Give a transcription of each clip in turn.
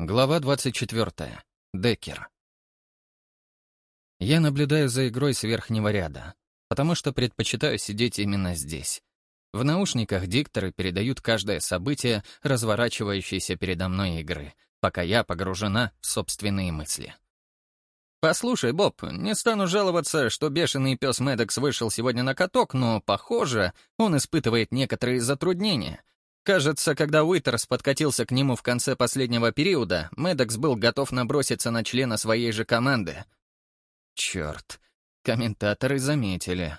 Глава 24. Деккер. Я наблюдаю за игрой с верхнего ряда, потому что предпочитаю сидеть именно здесь. В наушниках дикторы передают каждое событие, разворачивающееся передо мной игры, пока я погружена в собственные мысли. «Послушай, Боб, не стану жаловаться, что бешеный пес Медекс вышел сегодня на каток, но, похоже, он испытывает некоторые затруднения, Кажется, когда Уитерс подкатился к нему в конце последнего периода, Медекс был готов наброситься на члена своей же команды. Черт, комментаторы заметили.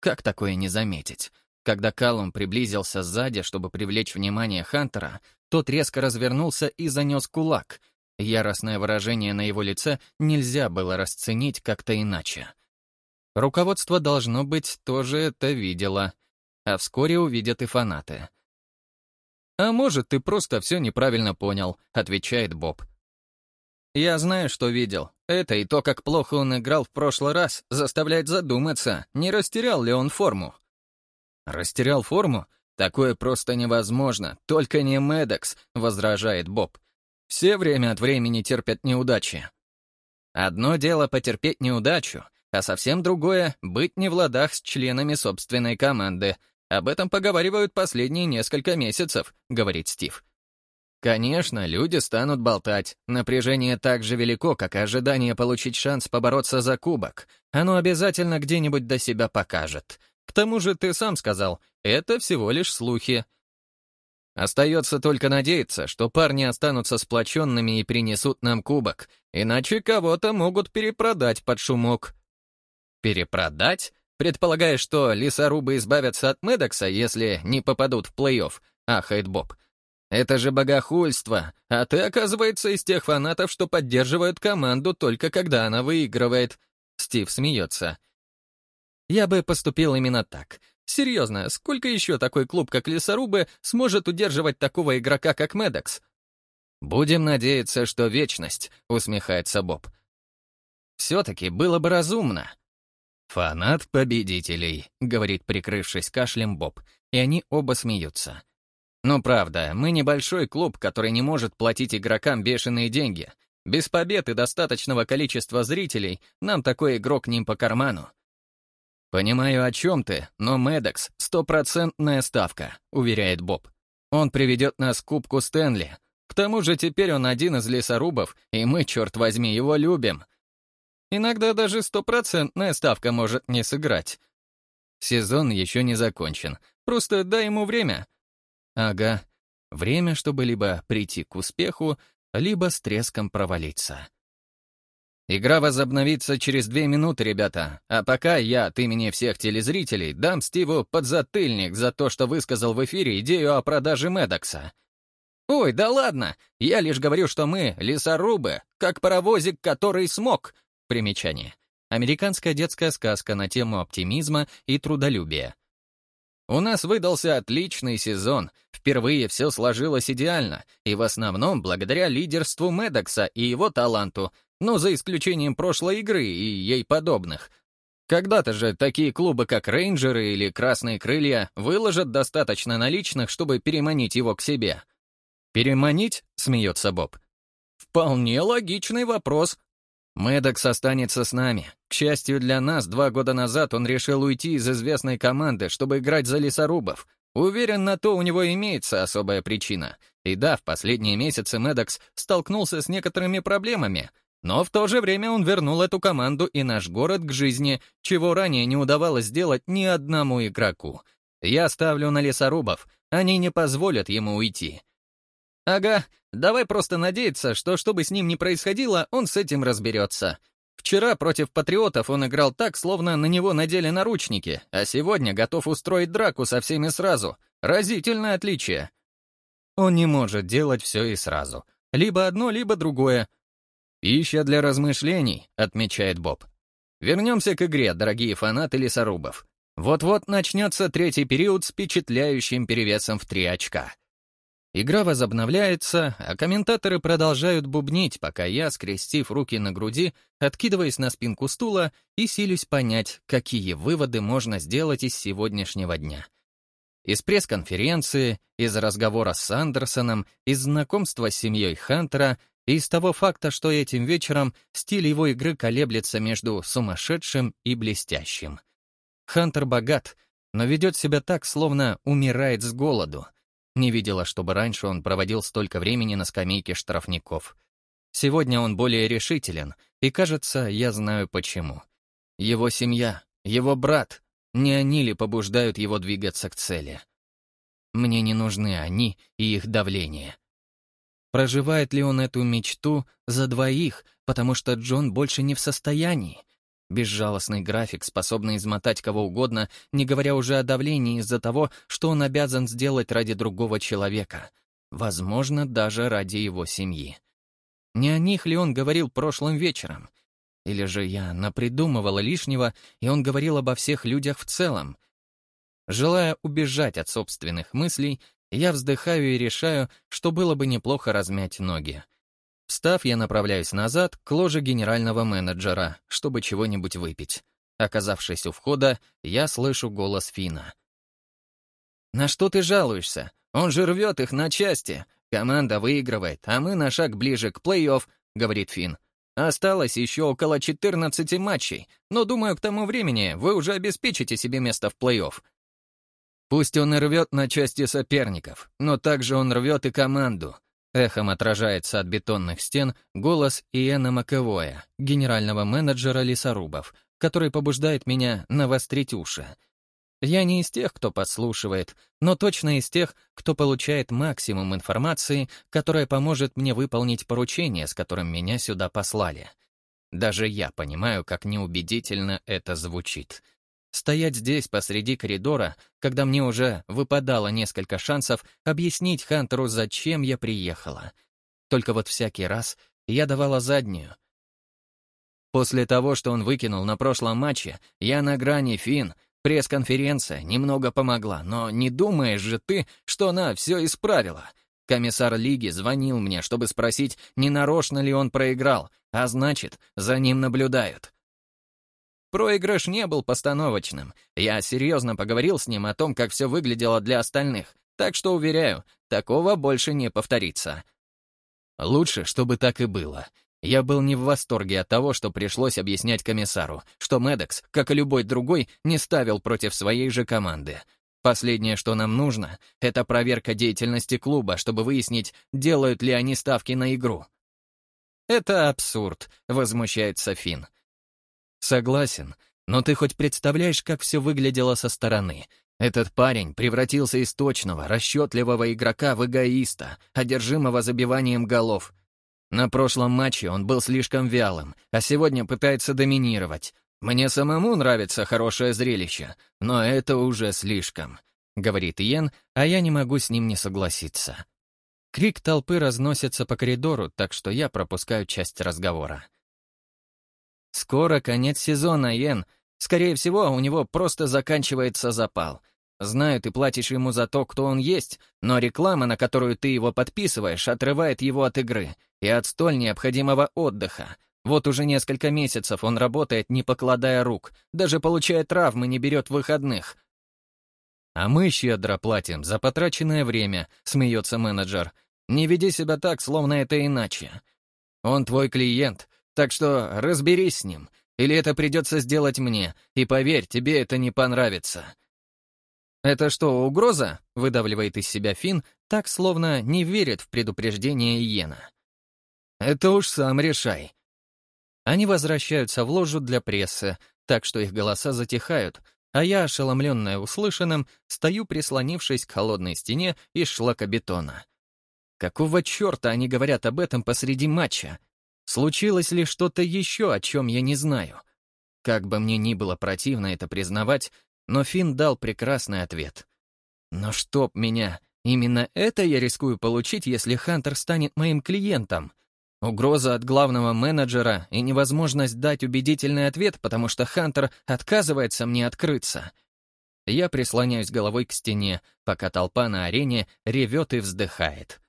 Как такое не заметить? Когда Каллум приблизился сзади, чтобы привлечь внимание Хантера, тот резко развернулся и занес кулак. Яростное выражение на его лице нельзя было расценить как-то иначе. Руководство, должно быть, тоже это видело. А вскоре увидят и фанаты — «А может, ты просто все неправильно понял», — отвечает Боб. «Я знаю, что видел. Это и то, как плохо он играл в прошлый раз, заставляет задуматься, не растерял ли он форму». «Растерял форму? Такое просто невозможно, только не Медекс», — возражает Боб. «Все время от времени терпят неудачи». Одно дело потерпеть неудачу, а совсем другое — быть не в ладах с членами собственной команды — об этом поговаривают последние несколько месяцев», — говорит Стив. Конечно, люди станут болтать. Напряжение так же велико, как и ожидание получить шанс побороться за кубок. Оно обязательно где-нибудь до себя покажет. К тому же ты сам сказал, это всего лишь слухи. Остается только надеяться, что парни останутся сплоченными и принесут нам кубок, иначе кого-то могут перепродать под шумок. Перепродать? Предполагая, что лесорубы избавятся от Медокса, если не попадут в плей-офф, ахает Боб. Это же богохульство, а ты, оказывается, из тех фанатов, что поддерживают команду только когда она выигрывает. Стив смеется. Я бы поступил именно так. Серьезно, сколько еще такой клуб, как Лесорубы, сможет удерживать такого игрока, как Медокс? Будем надеяться, что вечность, усмехается Боб. Все-таки было бы разумно, «Фанат победителей», — говорит, прикрывшись кашлем Боб, и они оба смеются. «Но правда, мы небольшой клуб, который не может платить игрокам бешеные деньги. Без побед и достаточного количества зрителей нам такой игрок не по карману». «Понимаю, о чем ты, но Медекс — стопроцентная ставка», — уверяет Боб. «Он приведет нас к Кубку Стэнли. К тому же теперь он один из лесорубов, и мы, черт возьми, его любим. Иногда даже стопроцентная ставка может не сыграть. Сезон еще не закончен. Просто дай ему время. Ага. Время, чтобы либо прийти к успеху, либо с треском провалиться. Игра возобновится через две минуты, ребята. А пока я от имени всех телезрителей дам Стиву подзатыльник за то, что высказал в эфире идею о продаже Медокса. Ой, да ладно! Я лишь говорю, что мы — лесорубы, как паровозик, который смог, Примечание. Американская детская сказка на тему оптимизма и трудолюбия. У нас выдался отличный сезон. Впервые все сложилось идеально, и в основном благодаря лидерству Медокса и его таланту, но за исключением прошлой игры и ей подобных. Когда-то же такие клубы, как Рейнджеры или Красные Крылья, выложат достаточно наличных, чтобы переманить его к себе. «Переманить?» — смеется Боб. «Вполне логичный вопрос», Мэддокс останется с нами. К счастью для нас, два года назад он решил уйти из известной команды, чтобы играть за лесорубов. Уверен, на то у него имеется особая причина. И да, в последние месяцы Мэддокс столкнулся с некоторыми проблемами, но в то же время он вернул эту команду и наш город к жизни, чего ранее не удавалось сделать ни одному игроку. Я ставлю на лесорубов, они не позволят ему уйти. Ага, давай просто надеяться, что что бы с ним ни происходило, он с этим разберется. Вчера против патриотов он играл так, словно на него надели наручники, а сегодня готов устроить драку со всеми сразу. Разительное отличие. Он не может делать все и сразу. Либо одно, либо другое. «Пища для размышлений», — отмечает Боб. Вернемся к игре, дорогие фанаты лесорубов. Вот-вот начнется третий период с впечатляющим перевесом в три очка. Игра возобновляется, а комментаторы продолжают бубнить, пока я, скрестив руки на груди, откидываясь на спинку стула и силюсь понять, какие выводы можно сделать из сегодняшнего дня. Из пресс-конференции, из разговора с Андерсоном, из знакомства с семьей Хантера и из того факта, что этим вечером стиль его игры колеблется между сумасшедшим и блестящим. Хантер богат, но ведет себя так, словно умирает с голоду. Не видела, чтобы раньше он проводил столько времени на скамейке штрафников. Сегодня он более решителен, и, кажется, я знаю почему. Его семья, его брат, не они ли побуждают его двигаться к цели? Мне не нужны они и их давление. Проживает ли он эту мечту за двоих, потому что Джон больше не в состоянии? Безжалостный график, способный измотать кого угодно, не говоря уже о давлении из-за того, что он обязан сделать ради другого человека. Возможно, даже ради его семьи. Не о них ли он говорил прошлым вечером? Или же я напридумывала лишнего, и он говорил обо всех людях в целом? Желая убежать от собственных мыслей, я вздыхаю и решаю, что было бы неплохо размять ноги. Встав, я направляюсь назад к ложе генерального менеджера, чтобы чего-нибудь выпить. Оказавшись у входа, я слышу голос Фина. «На что ты жалуешься? Он же рвет их на части. Команда выигрывает, а мы на шаг ближе к плей-офф», — говорит Фин. «Осталось еще около 14 матчей, но, думаю, к тому времени вы уже обеспечите себе место в плей-офф. Пусть он и рвет на части соперников, но также он рвет и команду. Эхом отражается от бетонных стен голос Иэна Маковоя, генерального менеджера лесорубов, который побуждает меня навострить уши. Я не из тех, кто подслушивает, но точно из тех, кто получает максимум информации, которая поможет мне выполнить поручение, с которым меня сюда послали. Даже я понимаю, как неубедительно это звучит — Стоять здесь посреди коридора, когда мне уже выпадало несколько шансов объяснить Хантеру, зачем я приехала. Только вот всякий раз я давала заднюю. После того, что он выкинул на прошлом матче, я на грани фин, пресс-конференция немного помогла, но не думаешь же ты, что она все исправила. Комиссар лиги звонил мне, чтобы спросить, не нарочно ли он проиграл, а значит, за ним наблюдают. Проигрыш не был постановочным. Я серьезно поговорил с ним о том, как все выглядело для остальных, так что, уверяю, такого больше не повторится. Лучше, чтобы так и было. Я был не в восторге от того, что пришлось объяснять комиссару, что Медекс, как и любой другой, не ставил против своей же команды. Последнее, что нам нужно, это проверка деятельности клуба, чтобы выяснить, делают ли они ставки на игру. «Это абсурд», — возмущается Финн. Согласен, но ты хоть представляешь, как все выглядело со стороны? Этот парень превратился из точного, расчетливого игрока в эгоиста, одержимого забиванием голов. На прошлом матче он был слишком вялым, а сегодня пытается доминировать. Мне самому нравится хорошее зрелище, но это уже слишком, — говорит Иен, а я не могу с ним не согласиться. Крик толпы разносится по коридору, так что я пропускаю часть разговора. Скоро конец сезона, Йен. Скорее всего, у него просто заканчивается запал. Знаю, ты платишь ему за то, кто он есть, но реклама, на которую ты его подписываешь, отрывает его от игры и от столь необходимого отдыха. Вот уже несколько месяцев он работает, не покладая рук, даже получая травмы, не берет выходных. «А мы щедро платим за потраченное время», — смеется менеджер. «Не веди себя так, словно это иначе. Он твой клиент, так что разберись с ним, или это придется сделать мне, и поверь, тебе это не понравится». «Это что, угроза?» — выдавливает из себя Финн, так словно не верит в предупреждение Иена. «Это уж сам решай». Они возвращаются в ложу для прессы, так что их голоса затихают, а я, ошеломленная услышанным, стою, прислонившись к холодной стене из шлакобетона. Какого черта они говорят об этом посреди матча? Случилось ли что-то еще, о чем я не знаю? Как бы мне ни было противно это признавать, но Финн дал прекрасный ответ. Но чтоб меня, именно это я рискую получить, если Хантер станет моим клиентом. Угроза от главного менеджера и невозможность дать убедительный ответ, потому что Хантер отказывается мне открыться. Я прислоняюсь головой к стене, пока толпа на арене ревет и вздыхает.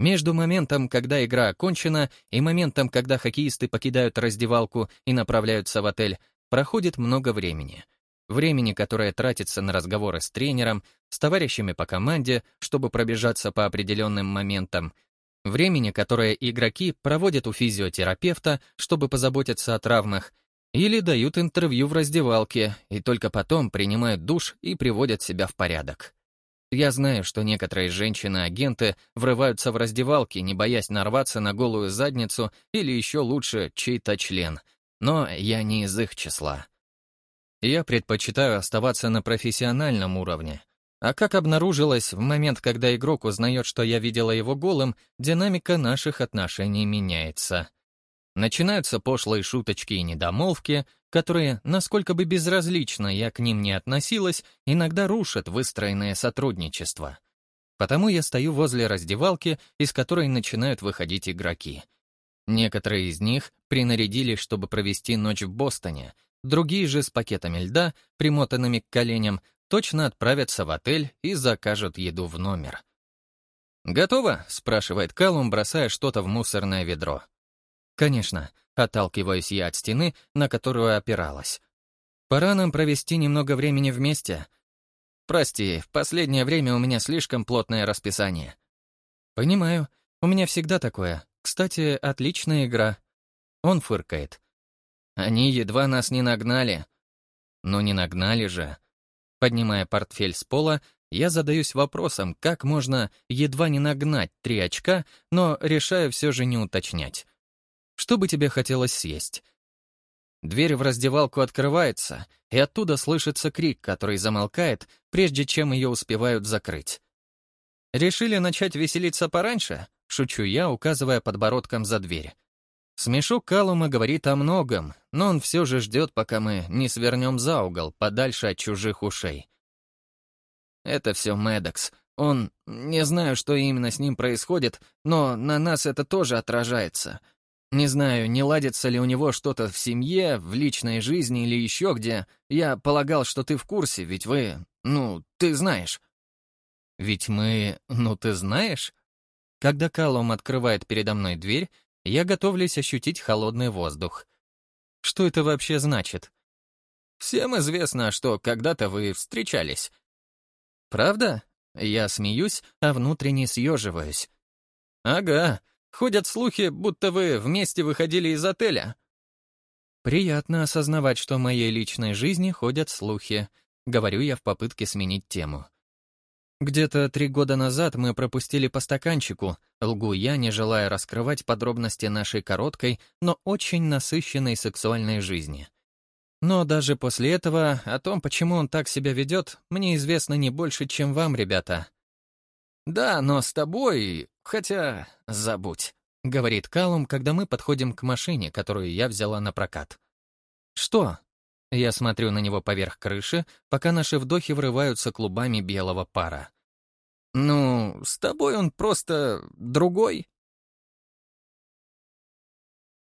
Между моментом, когда игра окончена, и моментом, когда хоккеисты покидают раздевалку и направляются в отель, проходит много времени. Времени, которое тратится на разговоры с тренером, с товарищами по команде, чтобы пробежаться по определенным моментам. времени, которое игроки проводят у физиотерапевта, чтобы позаботиться о травмах, или дают интервью в раздевалке и только потом принимают душ и приводят себя в порядок. Я знаю, что некоторые женщины-агенты врываются в раздевалки, не боясь нарваться на голую задницу или еще лучше чей-то член, но я не из их числа. Я предпочитаю оставаться на профессиональном уровне. А как обнаружилось, в момент, когда игрок узнает, что я видела его голым, динамика наших отношений меняется. Начинаются пошлые шуточки и недомолвки, которые, насколько бы безразлично я к ним не относилась, иногда рушат выстроенное сотрудничество. Потому я стою возле раздевалки, из которой начинают выходить игроки. Некоторые из них принарядились, чтобы провести ночь в Бостоне, другие же с пакетами льда, примотанными к коленям, точно отправятся в отель и закажут еду в номер. «Готово?» — спрашивает Калум, бросая что-то в мусорное ведро. Конечно, отталкиваюсь я от стены, на которую опиралась. Пора нам провести немного времени вместе. Прости, в последнее время у меня слишком плотное расписание. Понимаю, у меня всегда такое. Кстати, отличная игра. Он фыркает. Они едва нас не нагнали. Но не нагнали же. Поднимая портфель с пола, я задаюсь вопросом, как можно едва не нагнать три очка, но решаю все же не уточнять. Что бы тебе хотелось съесть? Дверь в раздевалку открывается, и оттуда слышится крик, который замолкает, прежде чем ее успевают закрыть. «Решили начать веселиться пораньше?» — шучу я, указывая подбородком за дверь. Смешок Калума говорит о многом, но он все же ждет, пока мы не свернем за угол, подальше от чужих ушей. Это все Медекс. Он... Не знаю, что именно с ним происходит, но на нас это тоже отражается. Не знаю, не ладится ли у него что-то в семье, в личной жизни или еще где. Я полагал, что ты в курсе, ведь вы... Ну, ты знаешь. Ведь мы... Ну, ты знаешь? Когда Каллум открывает передо мной дверь, я готовлюсь ощутить холодный воздух. Что это вообще значит? Всем известно, что когда-то вы встречались. Правда? Я смеюсь, а внутренне съеживаюсь. Ага, Ходят слухи, будто вы вместе выходили из отеля». «Приятно осознавать, что в моей личной жизни ходят слухи», — говорю я в попытке сменить тему. «Где-то три года назад мы пропустили по стаканчику, лгу я, не желая раскрывать подробности нашей короткой, но очень насыщенной сексуальной жизни. Но даже после этого о том, почему он так себя ведет, мне известно не больше, чем вам, ребята. «Да, но с тобой... Хотя... забудь», — говорит Калум, когда мы подходим к машине, которую я взяла на прокат. «Что?» Я смотрю на него поверх крыши, пока наши вдохи врываются клубами белого пара. «Ну, с тобой он просто другой»,